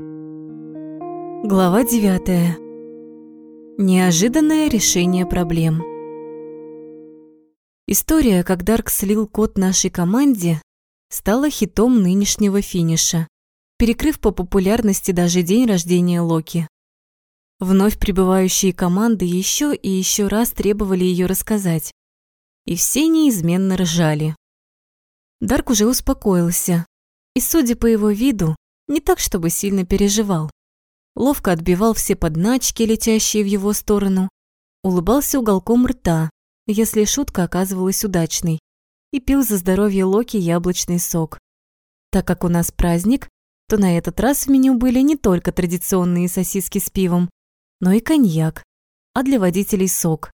Глава 9. Неожиданное решение проблем. История, как Дарк слил код нашей команде, стала хитом нынешнего финиша, перекрыв по популярности даже день рождения Локи. Вновь прибывающие команды еще и еще раз требовали ее рассказать, и все неизменно ржали. Дарк уже успокоился, и, судя по его виду, не так, чтобы сильно переживал. Ловко отбивал все подначки, летящие в его сторону, улыбался уголком рта, если шутка оказывалась удачной, и пил за здоровье Локи яблочный сок. Так как у нас праздник, то на этот раз в меню были не только традиционные сосиски с пивом, но и коньяк, а для водителей сок.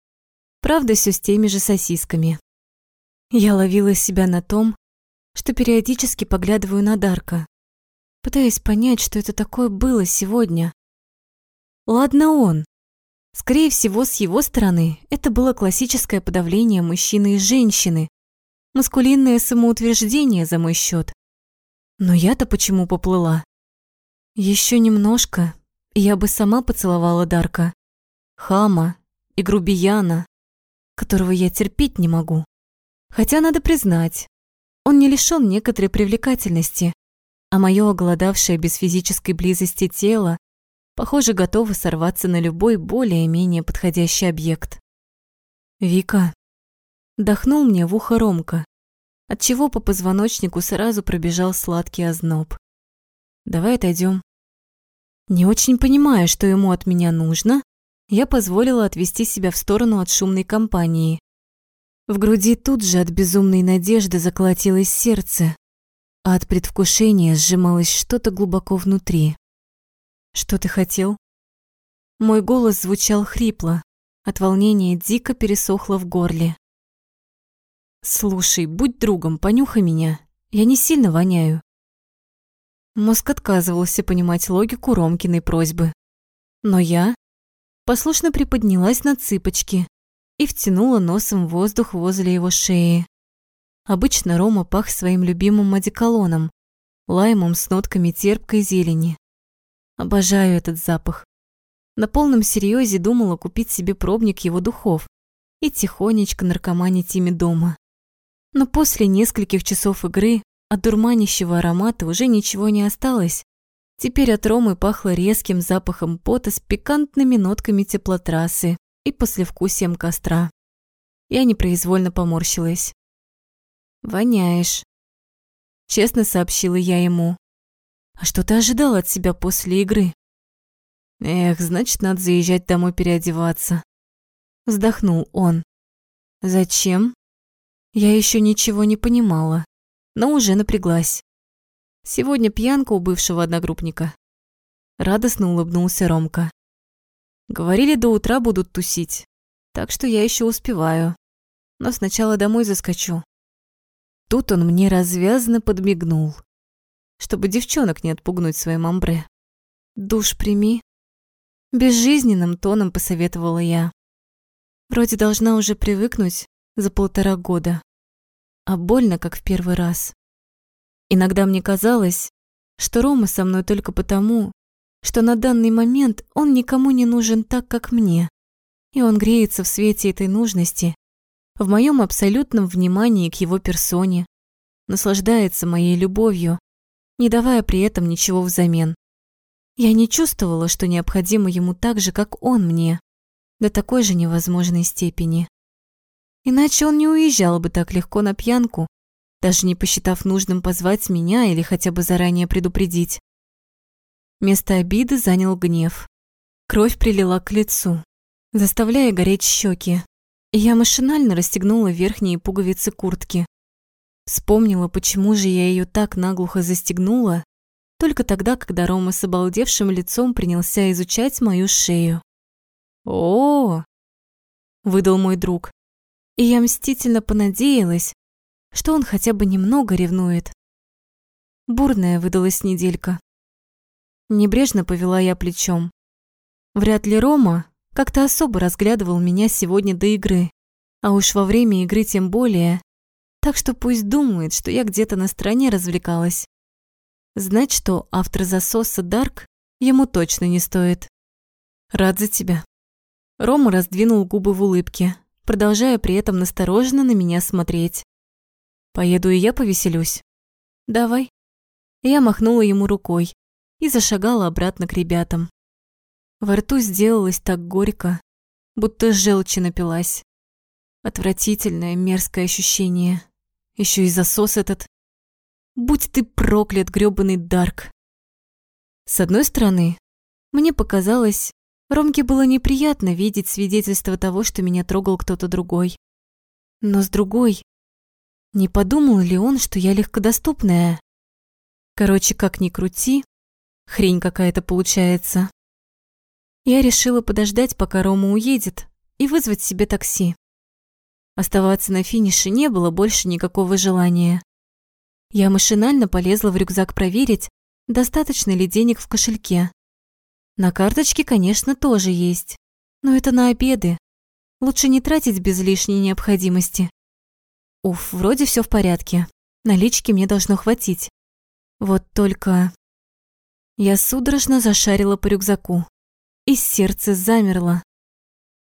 Правда, все с теми же сосисками. Я ловила себя на том, что периодически поглядываю на Дарка, пытаясь понять, что это такое было сегодня. Ладно он. Скорее всего, с его стороны это было классическое подавление мужчины и женщины, маскулинное самоутверждение за мой счет. Но я-то почему поплыла? Еще немножко, и я бы сама поцеловала Дарка. Хама и грубияна, которого я терпеть не могу. Хотя, надо признать, он не лишён некоторой привлекательности, а моё оголодавшее без физической близости тело, похоже, готово сорваться на любой более-менее подходящий объект. «Вика», — дохнул мне в ухо Ромка, отчего по позвоночнику сразу пробежал сладкий озноб. «Давай отойдём». Не очень понимая, что ему от меня нужно, я позволила отвести себя в сторону от шумной компании. В груди тут же от безумной надежды заколотилось сердце, а от предвкушения сжималось что-то глубоко внутри. «Что ты хотел?» Мой голос звучал хрипло, от волнения дико пересохло в горле. «Слушай, будь другом, понюхай меня, я не сильно воняю». Мозг отказывался понимать логику Ромкиной просьбы. Но я послушно приподнялась на цыпочки и втянула носом воздух возле его шеи. Обычно Рома пах своим любимым одеколоном, лаймом с нотками терпкой зелени. Обожаю этот запах. На полном серьезе думала купить себе пробник его духов и тихонечко наркоманить ими дома. Но после нескольких часов игры от дурманящего аромата уже ничего не осталось. Теперь от Ромы пахло резким запахом пота с пикантными нотками теплотрассы и послевкусием костра. Я непроизвольно поморщилась. «Воняешь», — честно сообщила я ему. «А что ты ожидал от себя после игры?» «Эх, значит, надо заезжать домой переодеваться», — вздохнул он. «Зачем?» Я еще ничего не понимала, но уже напряглась. Сегодня пьянка у бывшего одногруппника. Радостно улыбнулся Ромка. Говорили, до утра будут тусить, так что я еще успеваю. Но сначала домой заскочу. Тут он мне развязно подмигнул, чтобы девчонок не отпугнуть своим амбре. «Душ прими», — безжизненным тоном посоветовала я. Вроде должна уже привыкнуть за полтора года, а больно, как в первый раз. Иногда мне казалось, что Рома со мной только потому, что на данный момент он никому не нужен так, как мне, и он греется в свете этой нужности, в моем абсолютном внимании к его персоне, наслаждается моей любовью, не давая при этом ничего взамен. Я не чувствовала, что необходимо ему так же, как он мне, до такой же невозможной степени. Иначе он не уезжал бы так легко на пьянку, даже не посчитав нужным позвать меня или хотя бы заранее предупредить. Место обиды занял гнев. Кровь прилила к лицу, заставляя гореть щеки. Я машинально расстегнула верхние пуговицы куртки. Вспомнила, почему же я ее так наглухо застегнула, только тогда, когда Рома с обалдевшим лицом принялся изучать мою шею. -о выдал мой друг, и я мстительно понадеялась, что он хотя бы немного ревнует. Бурная выдалась неделька. Небрежно повела я плечом. Вряд ли Рома как-то особо разглядывал меня сегодня до игры, а уж во время игры тем более, так что пусть думает, что я где-то на стороне развлекалась. Знать, что автор засоса Дарк, ему точно не стоит. Рад за тебя. Рома раздвинул губы в улыбке, продолжая при этом настороженно на меня смотреть. Поеду и я повеселюсь. Давай. Я махнула ему рукой и зашагала обратно к ребятам. Во рту сделалось так горько, будто желчи напилась. Отвратительное, мерзкое ощущение. Еще и засос этот. Будь ты проклят, грёбаный Дарк. С одной стороны, мне показалось, Ромке было неприятно видеть свидетельство того, что меня трогал кто-то другой. Но с другой, не подумал ли он, что я легкодоступная? Короче, как ни крути, хрень какая-то получается. Я решила подождать, пока Рома уедет, и вызвать себе такси. Оставаться на финише не было больше никакого желания. Я машинально полезла в рюкзак проверить, достаточно ли денег в кошельке. На карточке, конечно, тоже есть, но это на обеды. Лучше не тратить без лишней необходимости. Уф, вроде все в порядке. Налички мне должно хватить. Вот только... Я судорожно зашарила по рюкзаку. И сердце замерло.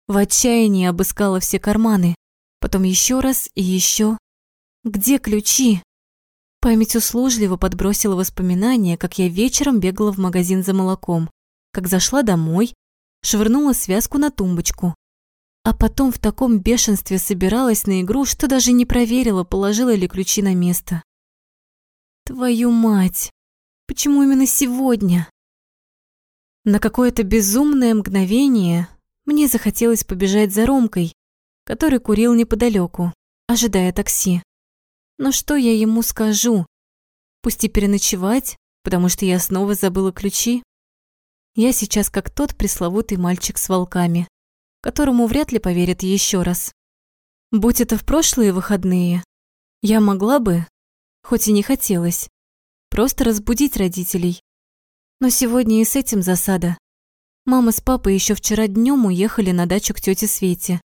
В отчаянии обыскала все карманы. Потом еще раз и еще. Где ключи? Память услужливо подбросила воспоминания, как я вечером бегала в магазин за молоком как зашла домой, швырнула связку на тумбочку. А потом в таком бешенстве собиралась на игру, что даже не проверила, положила ли ключи на место. Твою мать! Почему именно сегодня? На какое-то безумное мгновение мне захотелось побежать за Ромкой, который курил неподалеку, ожидая такси. Но что я ему скажу? Пусть и переночевать, потому что я снова забыла ключи. Я сейчас как тот пресловутый мальчик с волками, которому вряд ли поверят еще раз. Будь это в прошлые выходные, я могла бы, хоть и не хотелось, просто разбудить родителей. Но сегодня и с этим засада. Мама с папой еще вчера днем уехали на дачу к тете Свете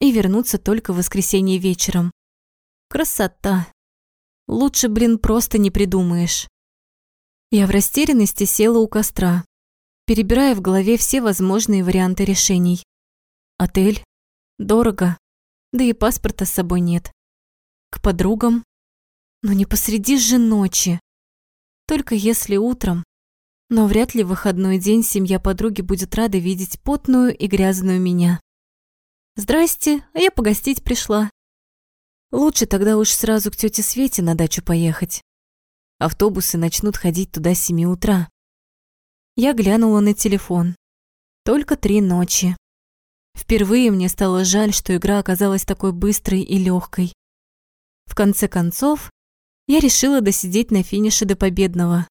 и вернутся только в воскресенье вечером. Красота! Лучше, блин, просто не придумаешь. Я в растерянности села у костра, перебирая в голове все возможные варианты решений. Отель, дорого, да и паспорта с собой нет. К подругам, но не посреди же ночи. Только если утром. Но вряд ли в выходной день семья подруги будет рада видеть потную и грязную меня. Здрасте, а я погостить пришла. Лучше тогда уж сразу к тете Свете на дачу поехать. Автобусы начнут ходить туда с семи утра. Я глянула на телефон. Только три ночи. Впервые мне стало жаль, что игра оказалась такой быстрой и легкой. В конце концов, я решила досидеть на финише до победного.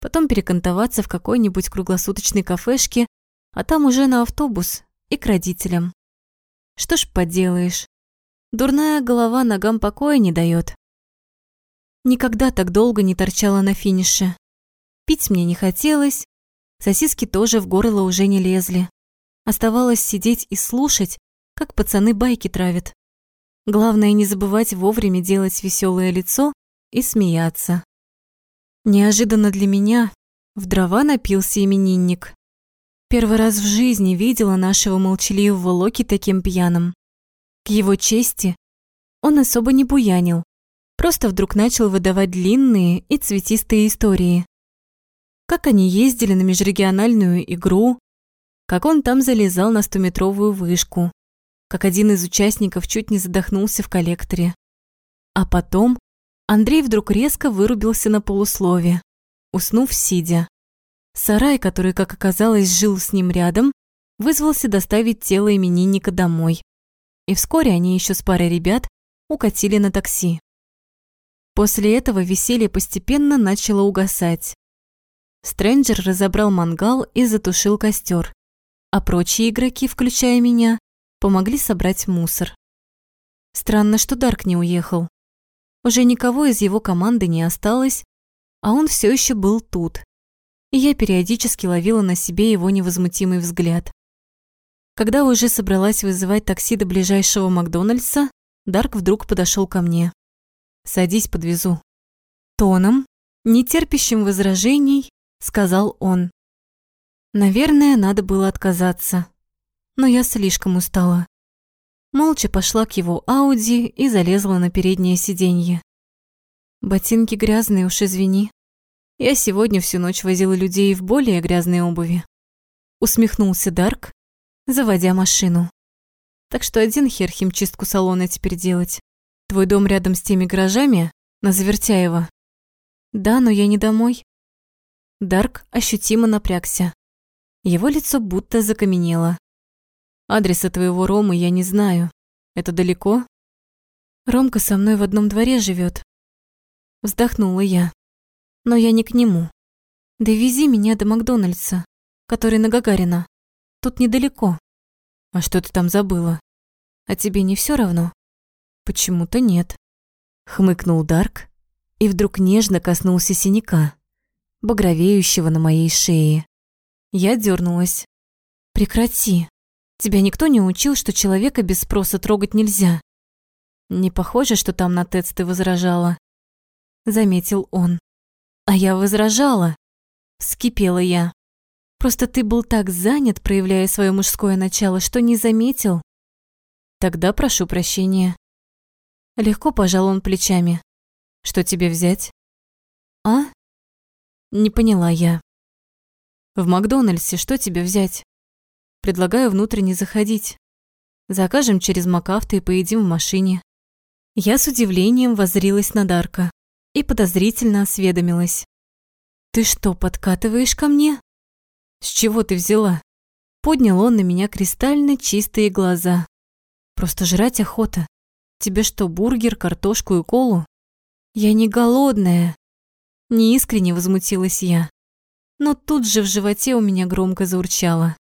Потом перекантоваться в какой-нибудь круглосуточной кафешке, а там уже на автобус и к родителям. Что ж поделаешь. Дурная голова ногам покоя не дает. Никогда так долго не торчала на финише. Пить мне не хотелось, Сосиски тоже в горло уже не лезли. Оставалось сидеть и слушать, как пацаны байки травят. Главное не забывать вовремя делать веселое лицо и смеяться. Неожиданно для меня в дрова напился именинник. Первый раз в жизни видела нашего молчаливого Локи таким пьяным. К его чести он особо не буянил, просто вдруг начал выдавать длинные и цветистые истории как они ездили на межрегиональную игру, как он там залезал на стометровую вышку, как один из участников чуть не задохнулся в коллекторе. А потом Андрей вдруг резко вырубился на полуслове, уснув сидя. Сарай, который, как оказалось, жил с ним рядом, вызвался доставить тело именинника домой. И вскоре они еще с парой ребят укатили на такси. После этого веселье постепенно начало угасать. Стрэнджер разобрал мангал и затушил костер, а прочие игроки, включая меня, помогли собрать мусор. Странно, что Дарк не уехал. Уже никого из его команды не осталось, а он все еще был тут. И я периодически ловила на себе его невозмутимый взгляд. Когда уже собралась вызывать такси до ближайшего Макдональдса, Дарк вдруг подошел ко мне. «Садись, подвезу». Тоном, нетерпящим возражений, сказал он. Наверное, надо было отказаться, но я слишком устала. Молча пошла к его Ауди и залезла на переднее сиденье. Ботинки грязные, уж извини. Я сегодня всю ночь возила людей в более грязной обуви. Усмехнулся Дарк, заводя машину. Так что один хер химчистку салона теперь делать. Твой дом рядом с теми гаражами на Завертяева. Да, но я не домой. Дарк ощутимо напрягся. Его лицо будто закаменело. Адреса твоего Ромы я не знаю. Это далеко? Ромка со мной в одном дворе живет. Вздохнула я. Но я не к нему. Довези меня до Макдональдса, который на Гагарина. Тут недалеко. А что ты там забыла? А тебе не все равно? Почему-то нет. Хмыкнул Дарк и вдруг нежно коснулся синяка, багровеющего на моей шее. Я дернулась. Прекрати. Тебя никто не учил, что человека без спроса трогать нельзя. Не похоже, что там на ТЭЦ ты возражала. Заметил он. А я возражала. Вскипела я. Просто ты был так занят, проявляя свое мужское начало, что не заметил. Тогда прошу прощения. Легко пожал он плечами. Что тебе взять? А? Не поняла я. В Макдональдсе что тебе взять? Предлагаю внутренне заходить. Закажем через МакАвто и поедим в машине. Я с удивлением воззрилась на Дарка и подозрительно осведомилась. «Ты что, подкатываешь ко мне?» «С чего ты взяла?» Поднял он на меня кристально чистые глаза. «Просто жрать охота. Тебе что, бургер, картошку и колу?» «Я не голодная!» Неискренне возмутилась я. Но тут же в животе у меня громко заурчало.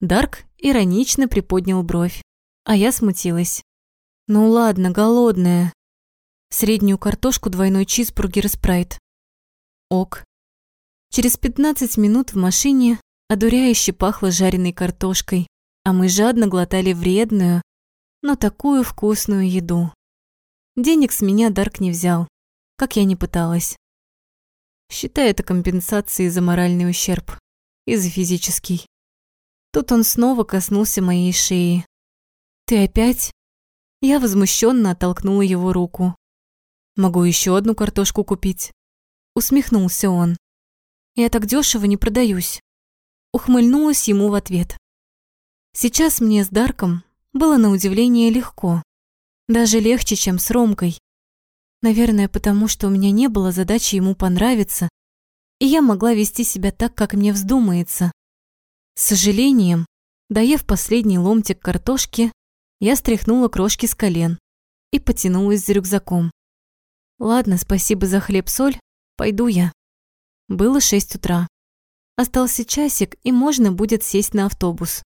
Дарк иронично приподнял бровь, а я смутилась. «Ну ладно, голодная. Среднюю картошку, двойной чизбургер и спрайт». «Ок». Через 15 минут в машине одуряюще пахло жареной картошкой, а мы жадно глотали вредную, но такую вкусную еду. Денег с меня Дарк не взял, как я не пыталась. Считай это компенсацией за моральный ущерб и за физический. Тут он снова коснулся моей шеи. «Ты опять?» Я возмущенно оттолкнула его руку. «Могу еще одну картошку купить?» Усмехнулся он. «Я так дешево не продаюсь». Ухмыльнулась ему в ответ. Сейчас мне с Дарком было на удивление легко. Даже легче, чем с Ромкой. Наверное, потому что у меня не было задачи ему понравиться, и я могла вести себя так, как мне вздумается. С сожалением, доев последний ломтик картошки, я стряхнула крошки с колен и потянулась за рюкзаком. Ладно, спасибо за хлеб-соль, пойду я. Было шесть утра. Остался часик, и можно будет сесть на автобус.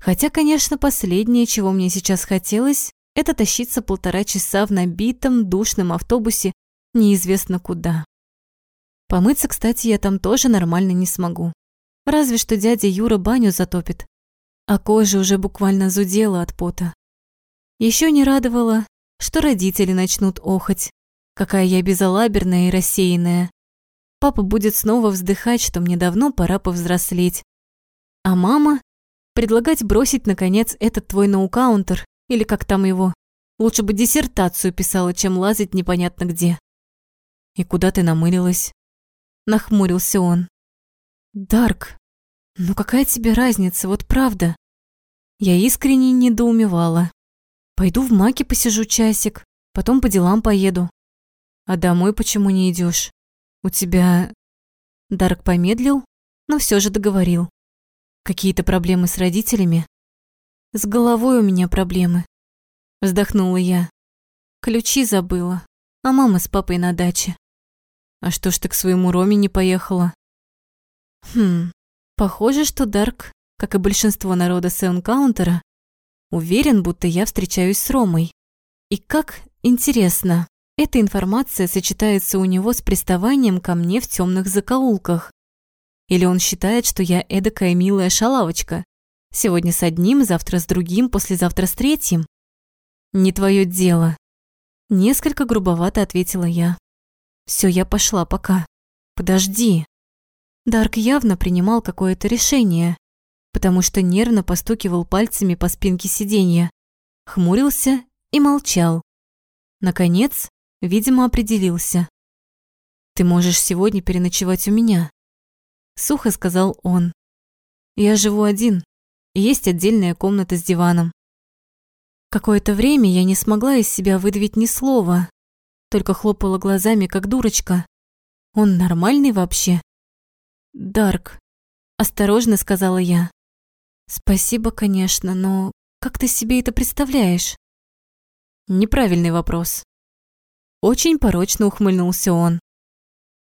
Хотя, конечно, последнее, чего мне сейчас хотелось, это тащиться полтора часа в набитом душном автобусе неизвестно куда. Помыться, кстати, я там тоже нормально не смогу. Разве что дядя Юра баню затопит, а кожа уже буквально зудела от пота. Еще не радовало, что родители начнут охать, какая я безалаберная и рассеянная. Папа будет снова вздыхать, что мне давно пора повзрослеть. А мама предлагать бросить, наконец, этот твой ноукаунтер, или как там его. Лучше бы диссертацию писала, чем лазить непонятно где. «И куда ты намылилась?» Нахмурился он. Дарк, ну какая тебе разница, вот правда? Я искренне недоумевала. Пойду в маке посижу часик, потом по делам поеду. А домой почему не идешь? У тебя... Дарк помедлил, но все же договорил. Какие-то проблемы с родителями? С головой у меня проблемы. Вздохнула я. Ключи забыла, а мама с папой на даче. А что ж ты к своему Роме не поехала? Хм, похоже, что Дарк, как и большинство народа Сеункаунтера, уверен, будто я встречаюсь с Ромой. И как интересно, эта информация сочетается у него с приставанием ко мне в темных закоулках. Или он считает, что я эдакая милая шалавочка. Сегодня с одним, завтра с другим, послезавтра с третьим. Не твое дело. Несколько грубовато ответила я. Все, я пошла, пока. Подожди. Дарк явно принимал какое-то решение, потому что нервно постукивал пальцами по спинке сиденья, хмурился и молчал. Наконец, видимо, определился. «Ты можешь сегодня переночевать у меня», — сухо сказал он. «Я живу один, и есть отдельная комната с диваном». Какое-то время я не смогла из себя выдавить ни слова, только хлопала глазами, как дурочка. Он нормальный вообще? Дарк, осторожно сказала я. Спасибо, конечно, но как ты себе это представляешь? Неправильный вопрос. Очень порочно ухмыльнулся он.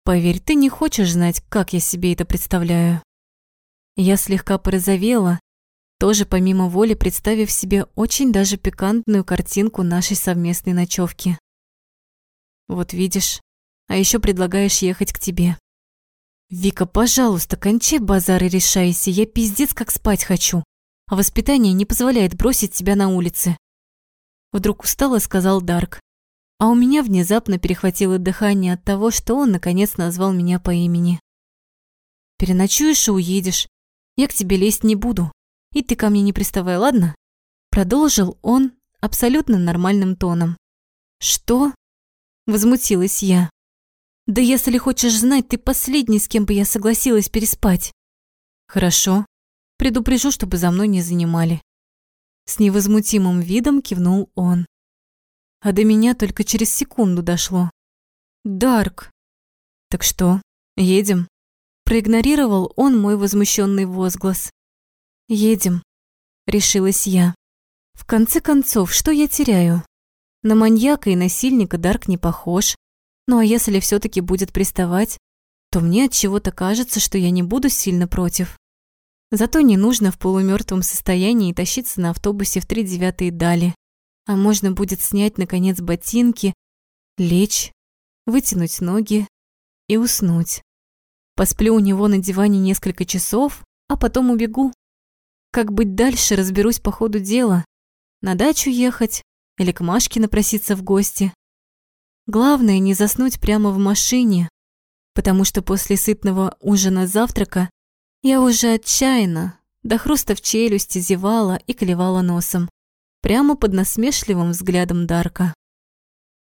Поверь, ты не хочешь знать, как я себе это представляю. Я слегка порозовела, тоже помимо воли представив себе очень даже пикантную картинку нашей совместной ночевки. Вот видишь, а еще предлагаешь ехать к тебе. Вика, пожалуйста, кончай базар и решайся, я пиздец как спать хочу, а воспитание не позволяет бросить тебя на улице. Вдруг устало сказал Дарк, а у меня внезапно перехватило дыхание от того, что он наконец назвал меня по имени. Переночуешь и уедешь, я к тебе лезть не буду, и ты ко мне не приставай, ладно? Продолжил он абсолютно нормальным тоном. Что? Возмутилась я. Да если хочешь знать, ты последний, с кем бы я согласилась переспать. Хорошо. Предупрежу, чтобы за мной не занимали. С невозмутимым видом кивнул он. А до меня только через секунду дошло. Дарк. Так что, едем? Проигнорировал он мой возмущенный возглас. Едем, решилась я. В конце концов, что я теряю? На маньяка и насильника Дарк не похож. Ну а если все таки будет приставать, то мне от чего-то кажется, что я не буду сильно против. Зато не нужно в полумертвом состоянии тащиться на автобусе в три девятые дали. А можно будет снять, наконец, ботинки, лечь, вытянуть ноги и уснуть. Посплю у него на диване несколько часов, а потом убегу. Как быть дальше, разберусь по ходу дела. На дачу ехать или к Машке напроситься в гости. Главное не заснуть прямо в машине, потому что после сытного ужина-завтрака я уже отчаянно, до хруста в челюсти зевала и клевала носом, прямо под насмешливым взглядом Дарка.